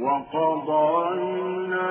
وقضينا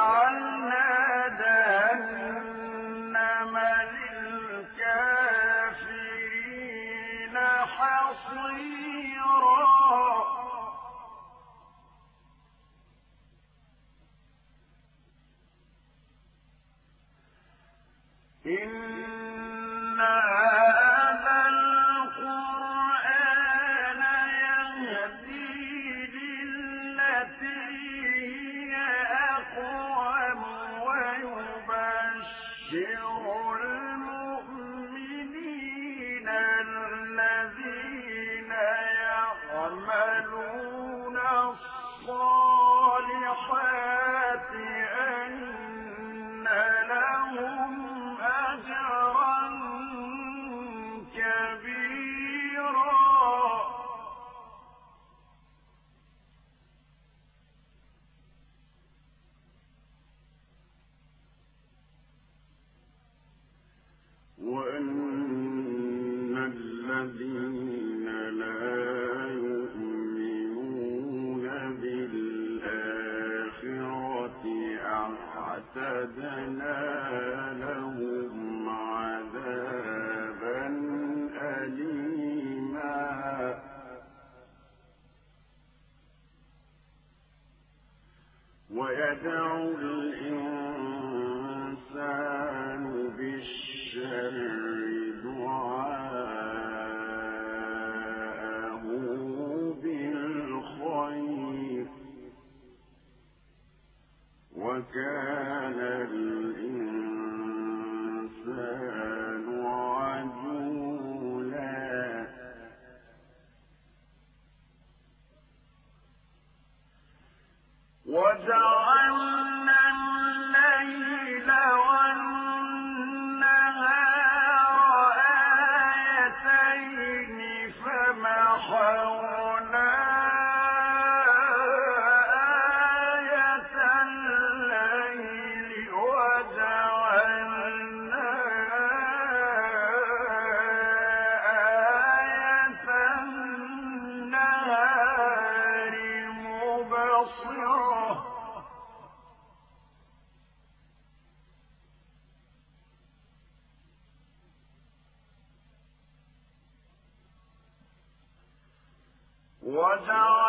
وجعلنا وجعلنا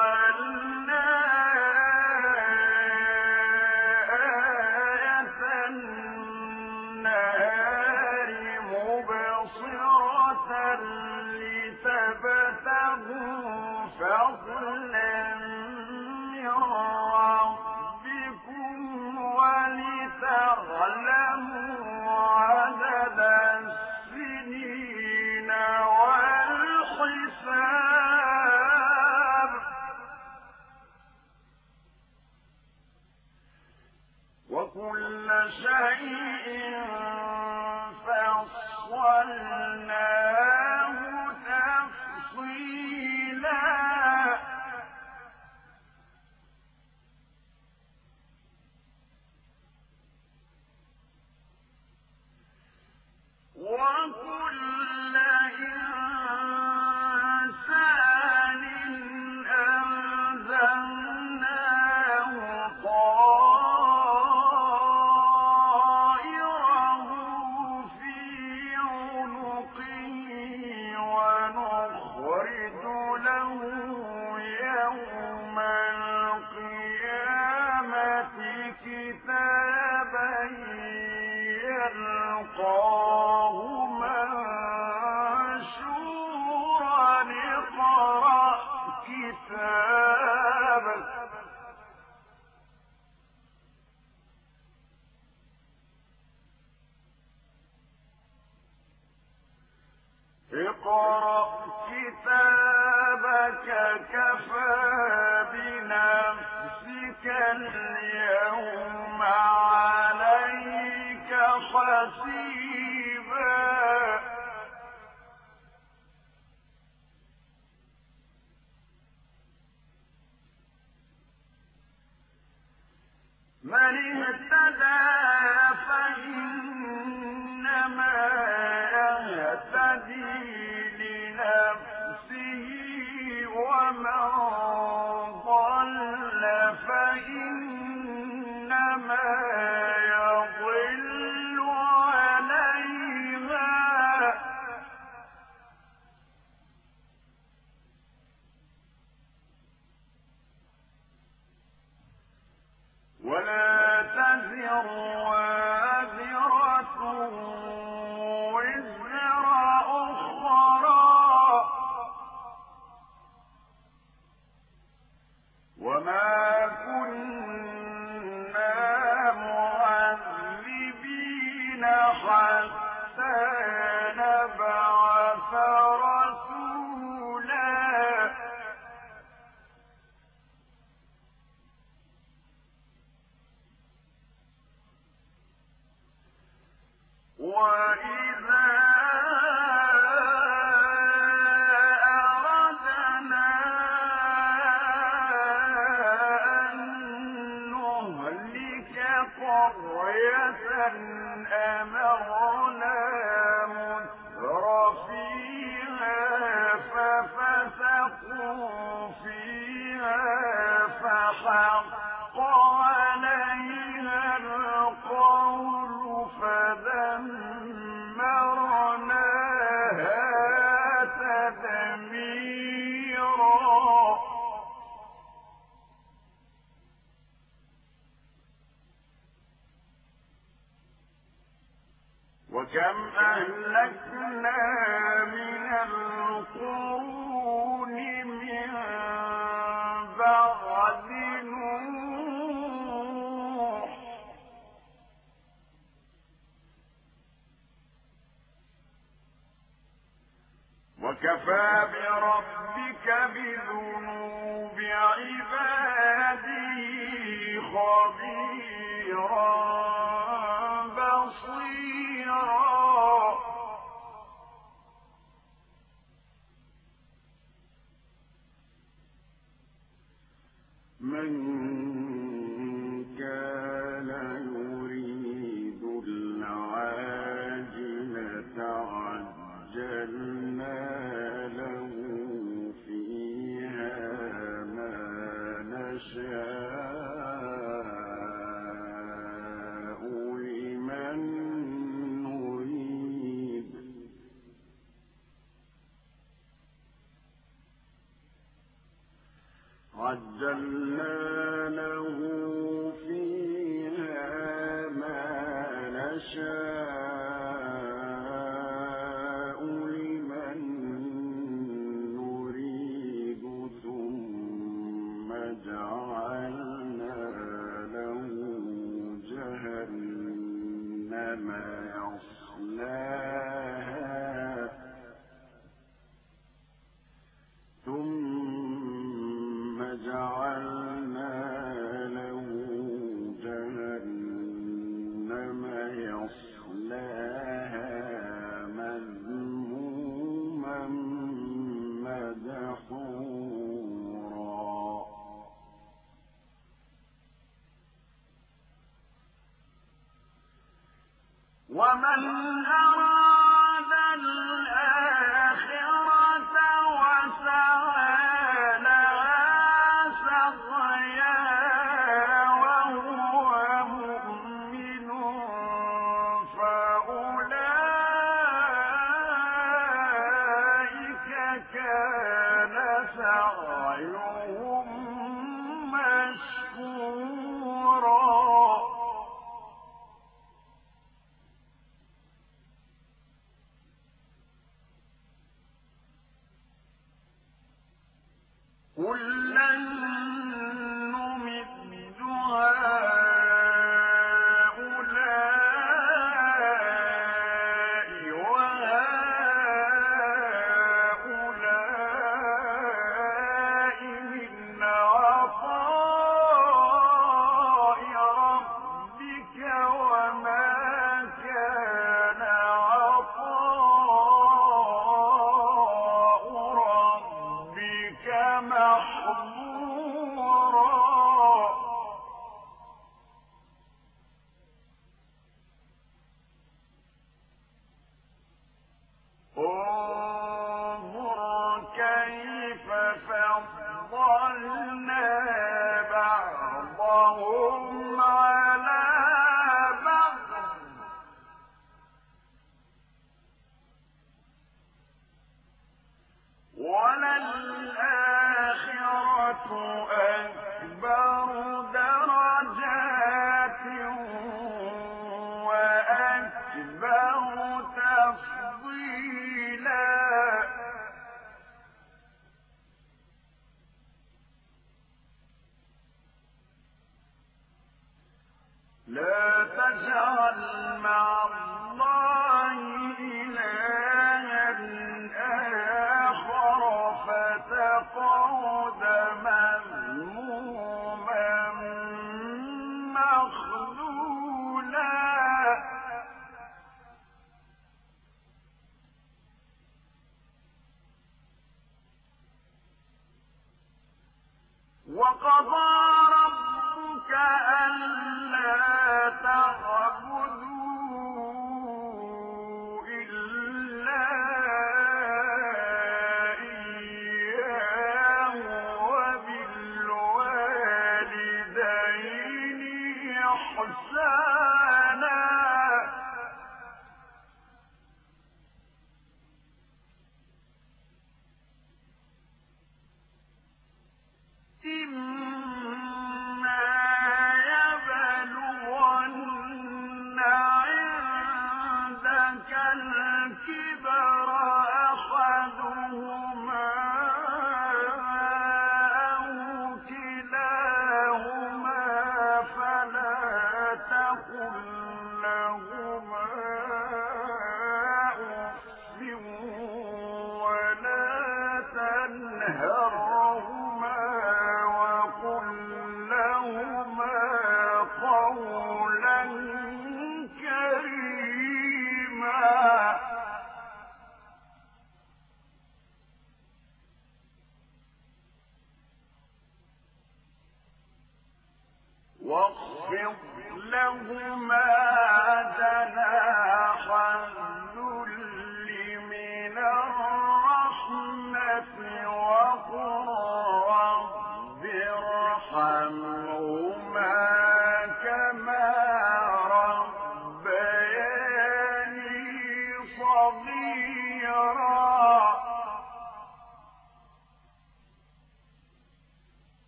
جل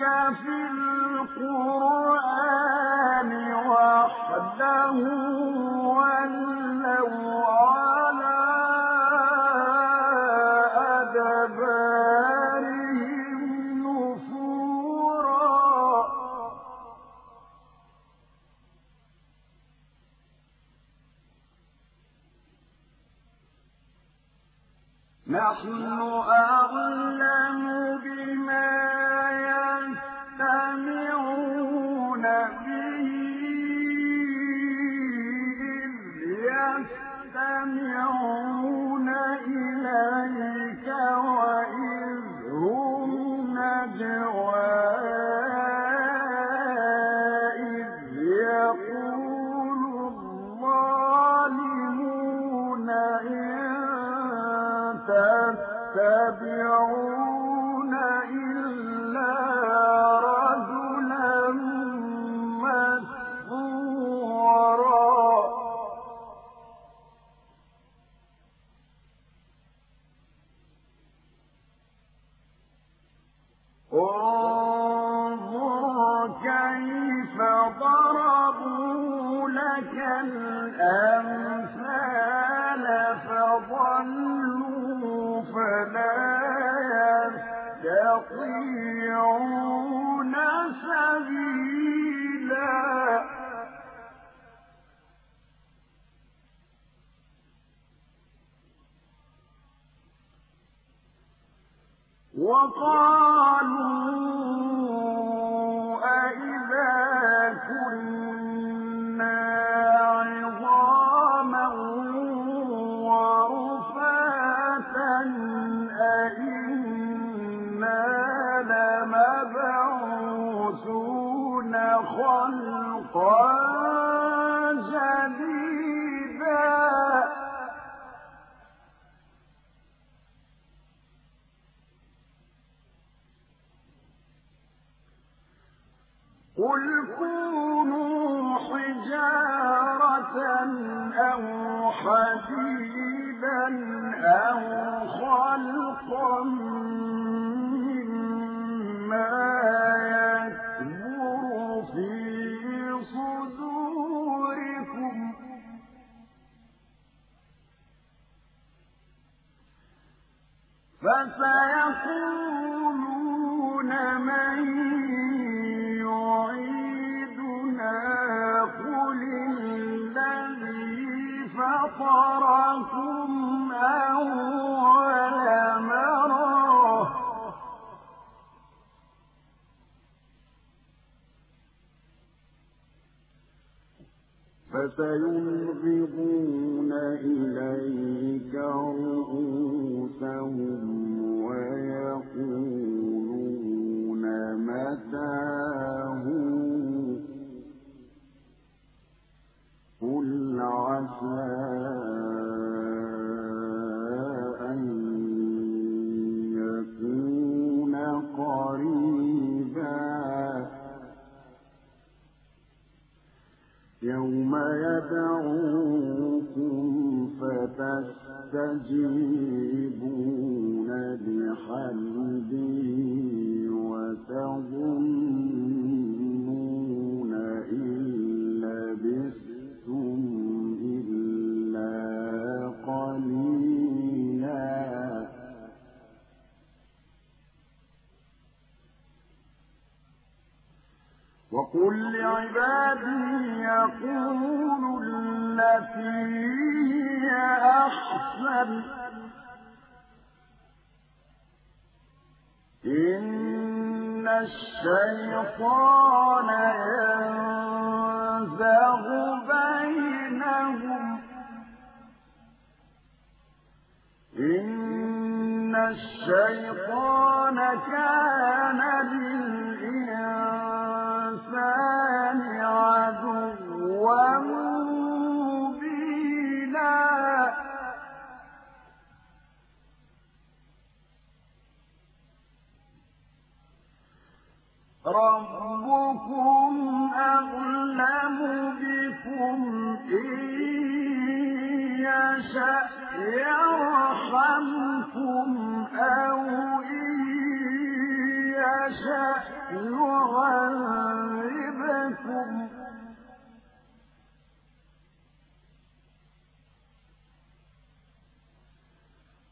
في القرآن وحده دعوتم فتستجيبون بحمده وتظنون إن لبثتم إلا قليلا. وقل لعبادي يقولوا التي هي أحسن. إن الشيطان ينزغ بينهم. إن الشيطان كان للإنسان عدوا ربكم أعلم بكم إن يشأ يرحمكم أو إن يشأ يعذبكم.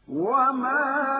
وما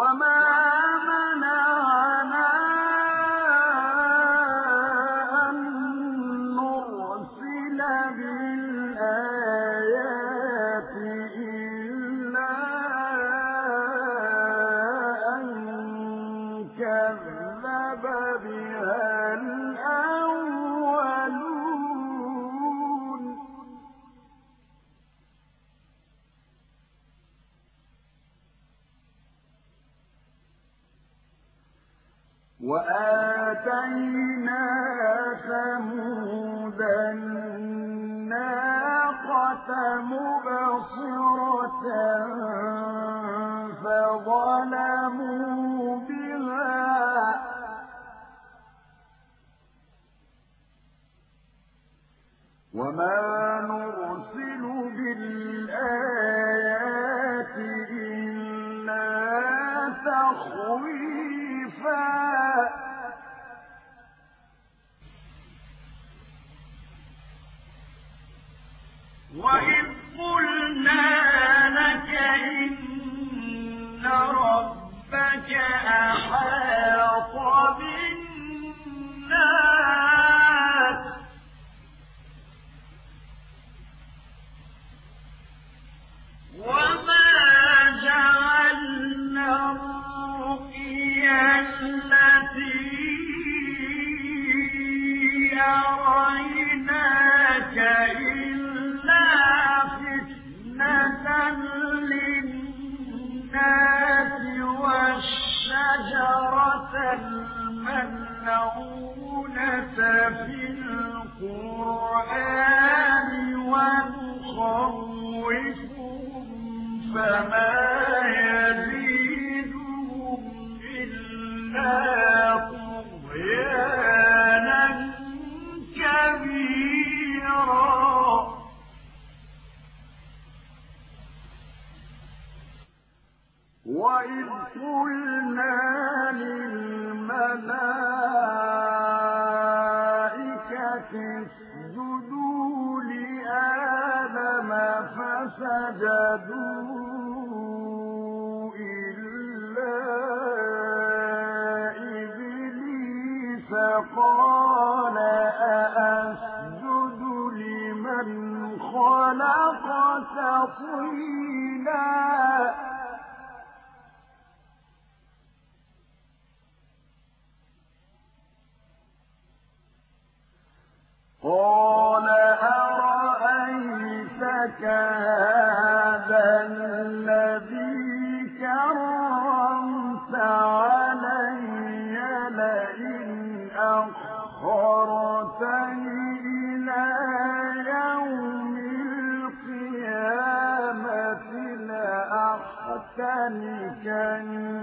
وما فسجدوا إلا إبليس قال أن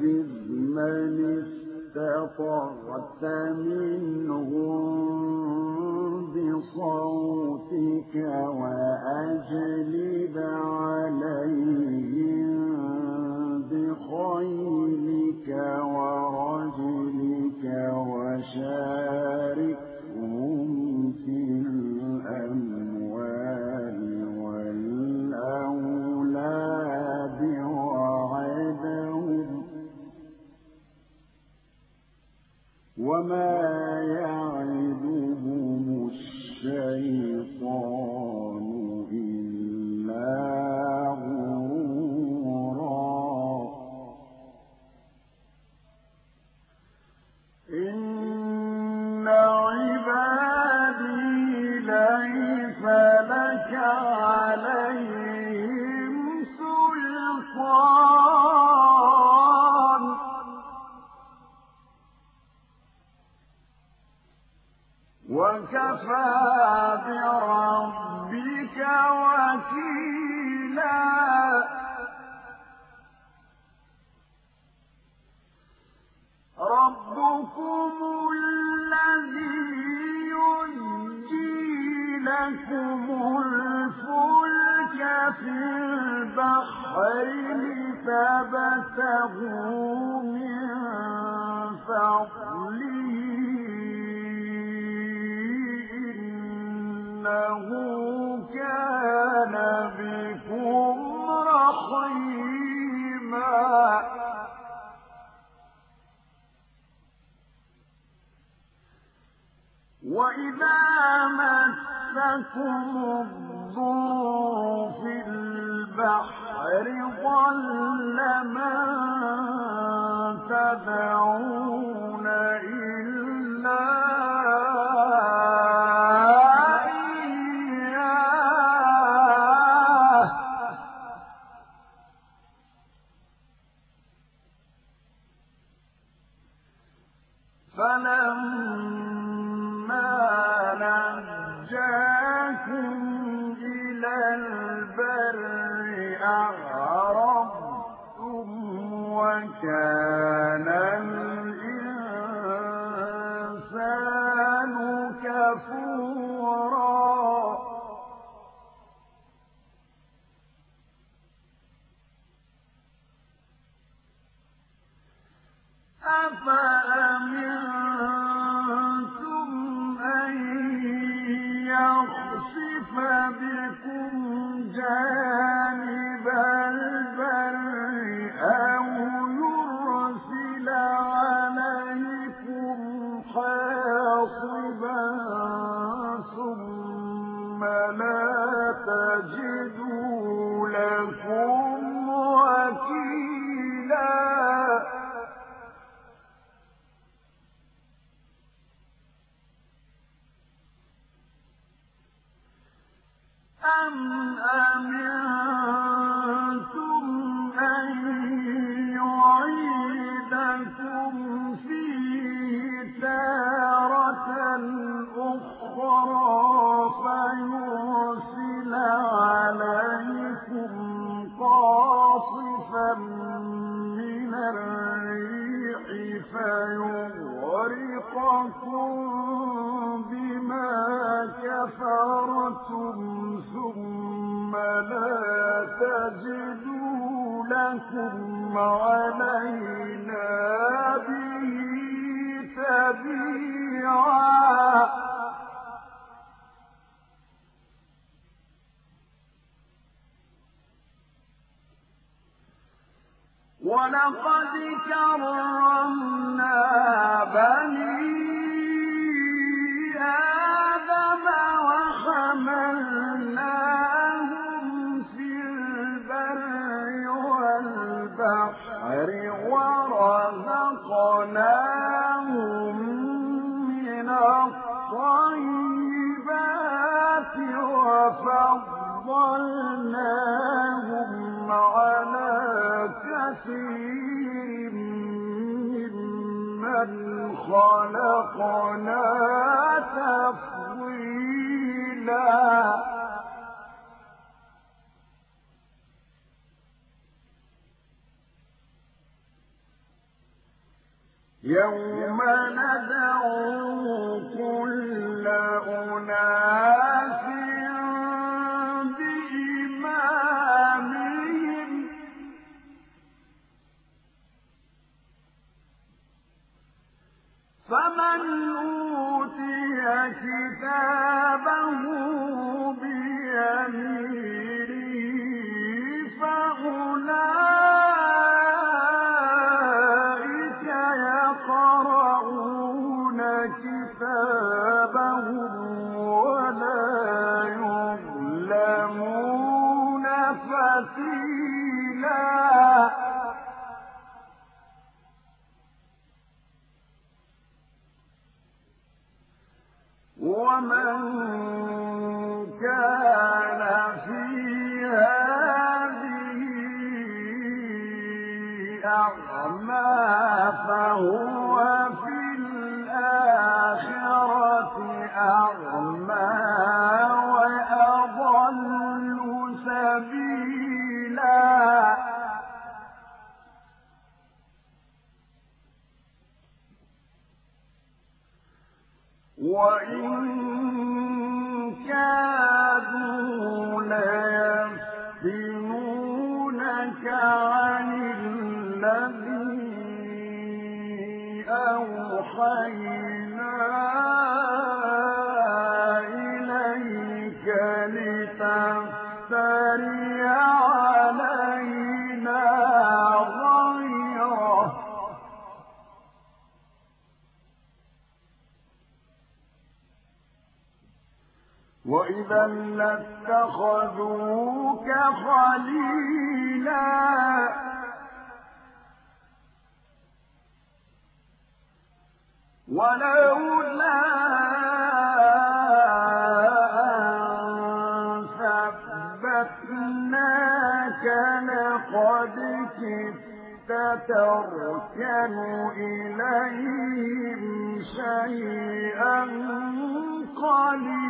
وَاجْعَلْ مَنِ اسْتَطَعْتَ مِنْهُم بِصَوْتِكَ وَأَجْلِبْ عَلَيْهِم بِخَيْلِكَ وَرَجِلِكَ أم أمنتم تجدوا لكم علينا به تبيعا. ولقد كرمنا بني من الطيبات وفضلناهم على كثير ممن خلقنا تفضيلا يوم ندعو كل أناس بإمامهم فمن أوتي كتابه بيمينه فأولئك فهو وإذا لاتخذوك خليلا. ولولا ثبتناك لقد كدت تركن إليهم شيئا قليلا.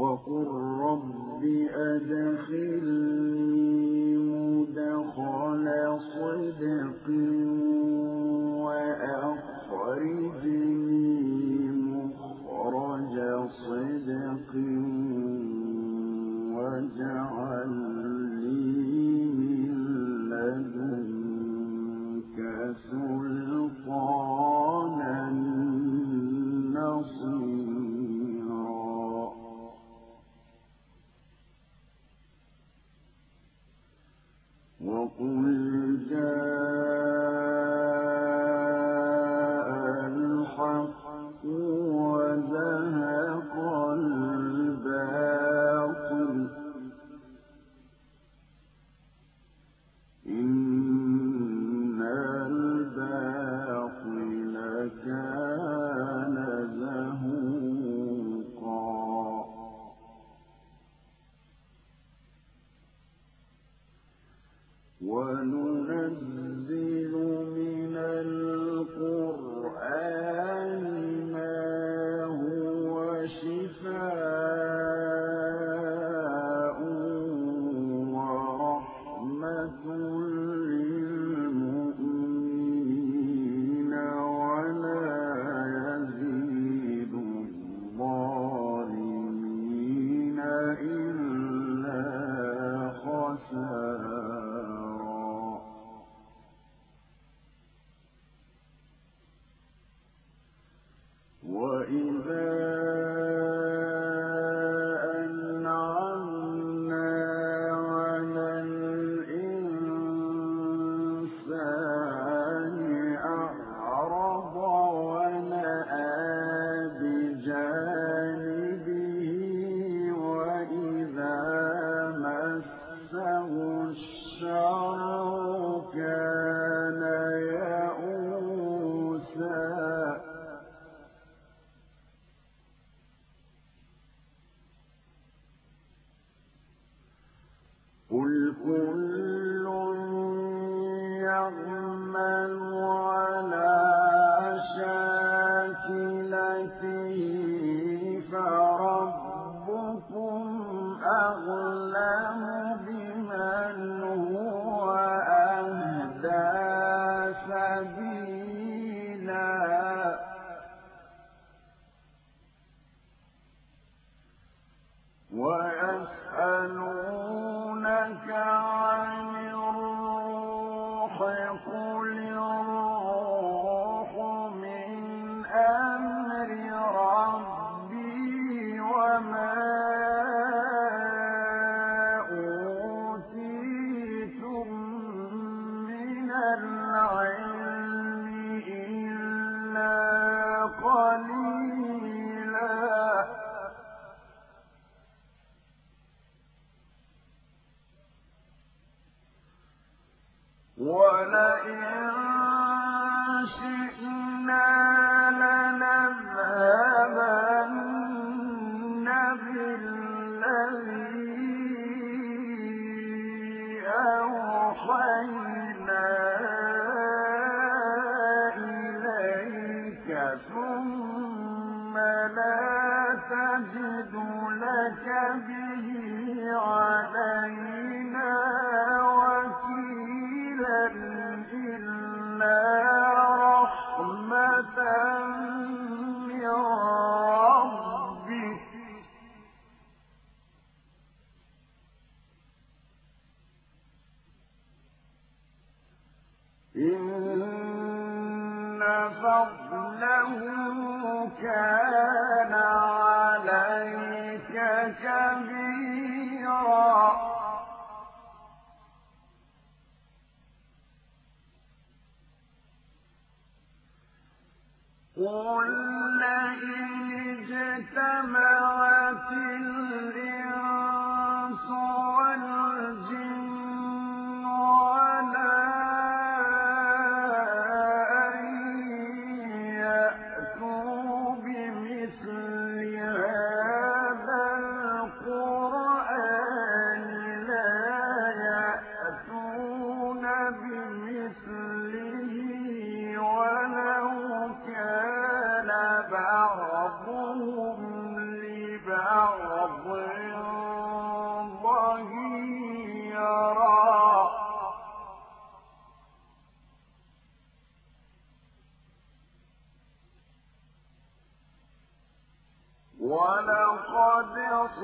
وقل رب أدخلني مدخل صدق وأخرجني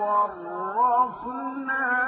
صرفنا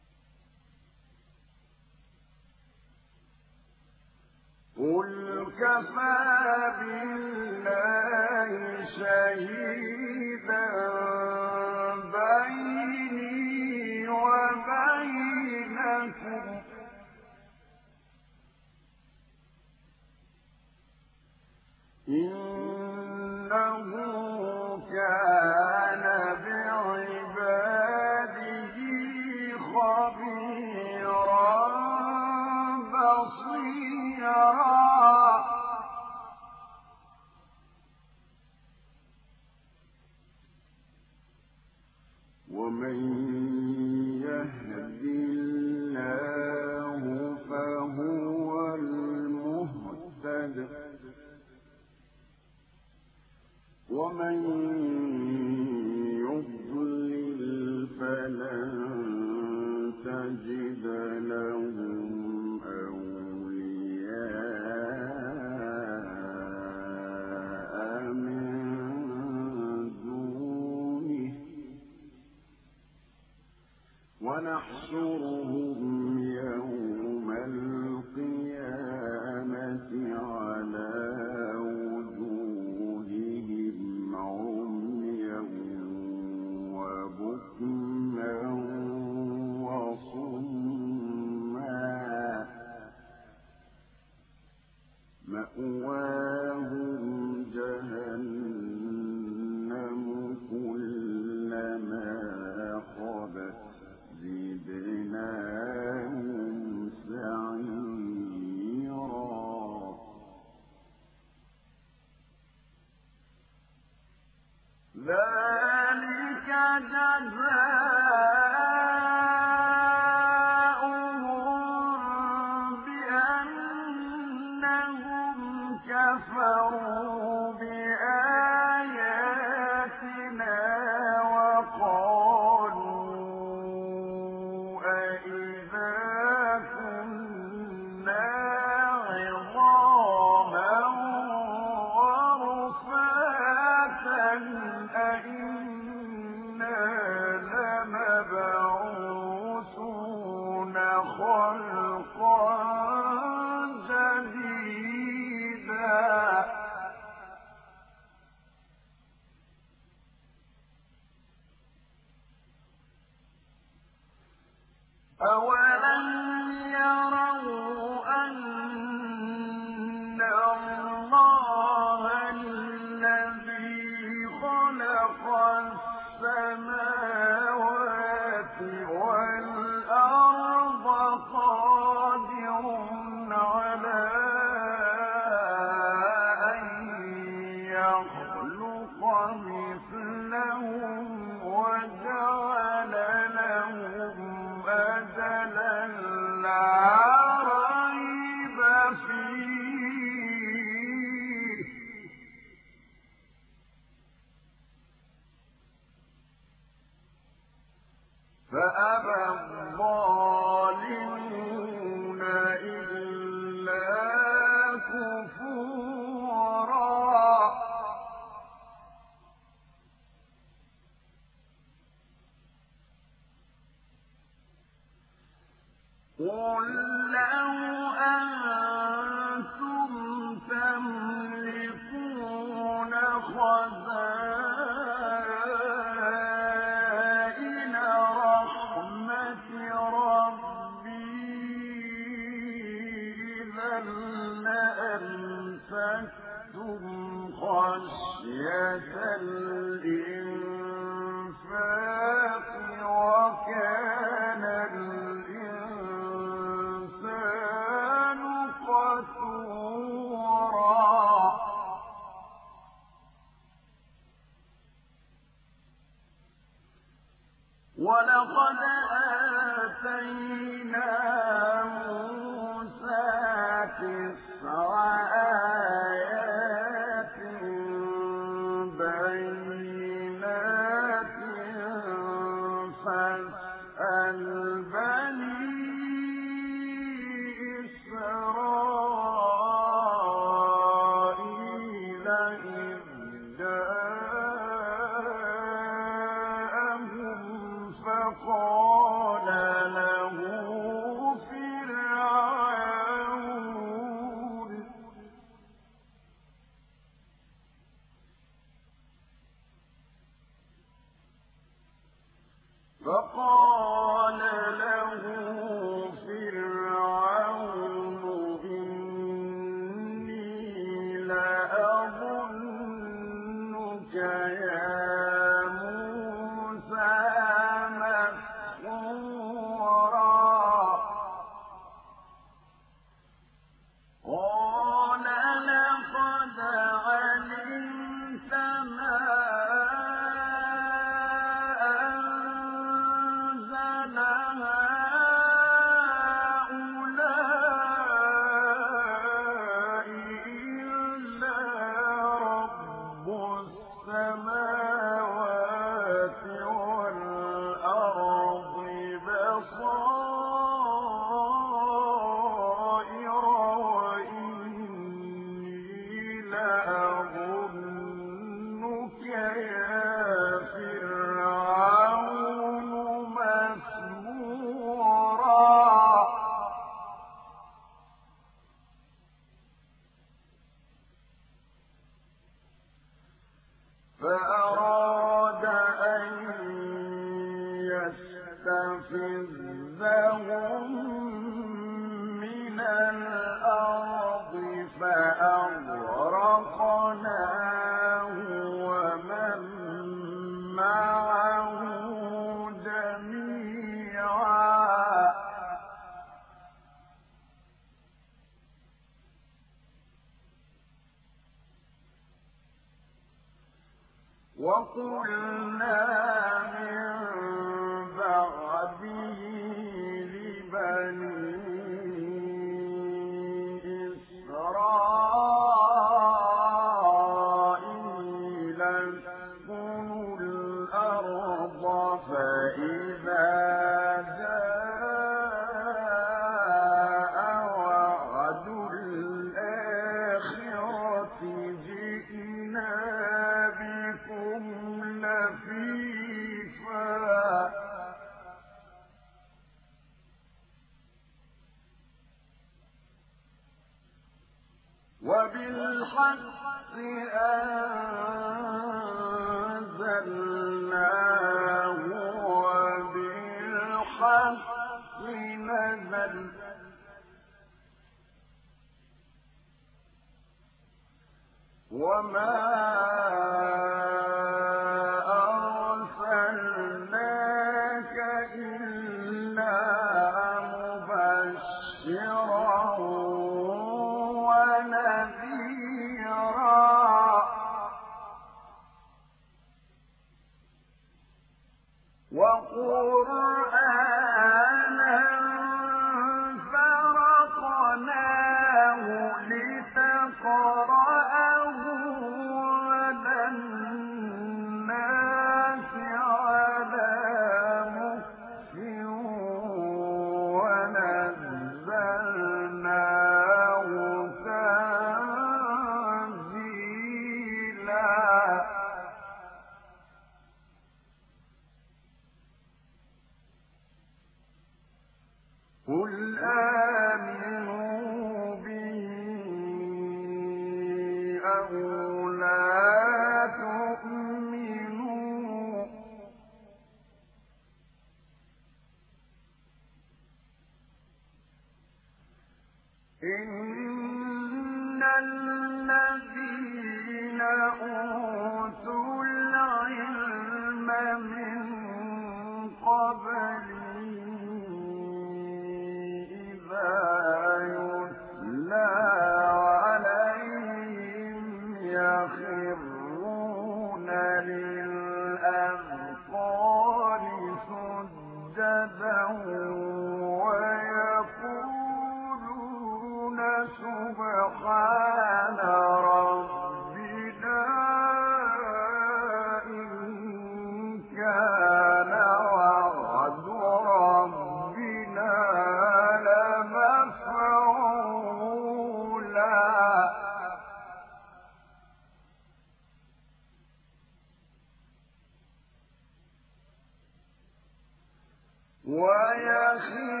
وقل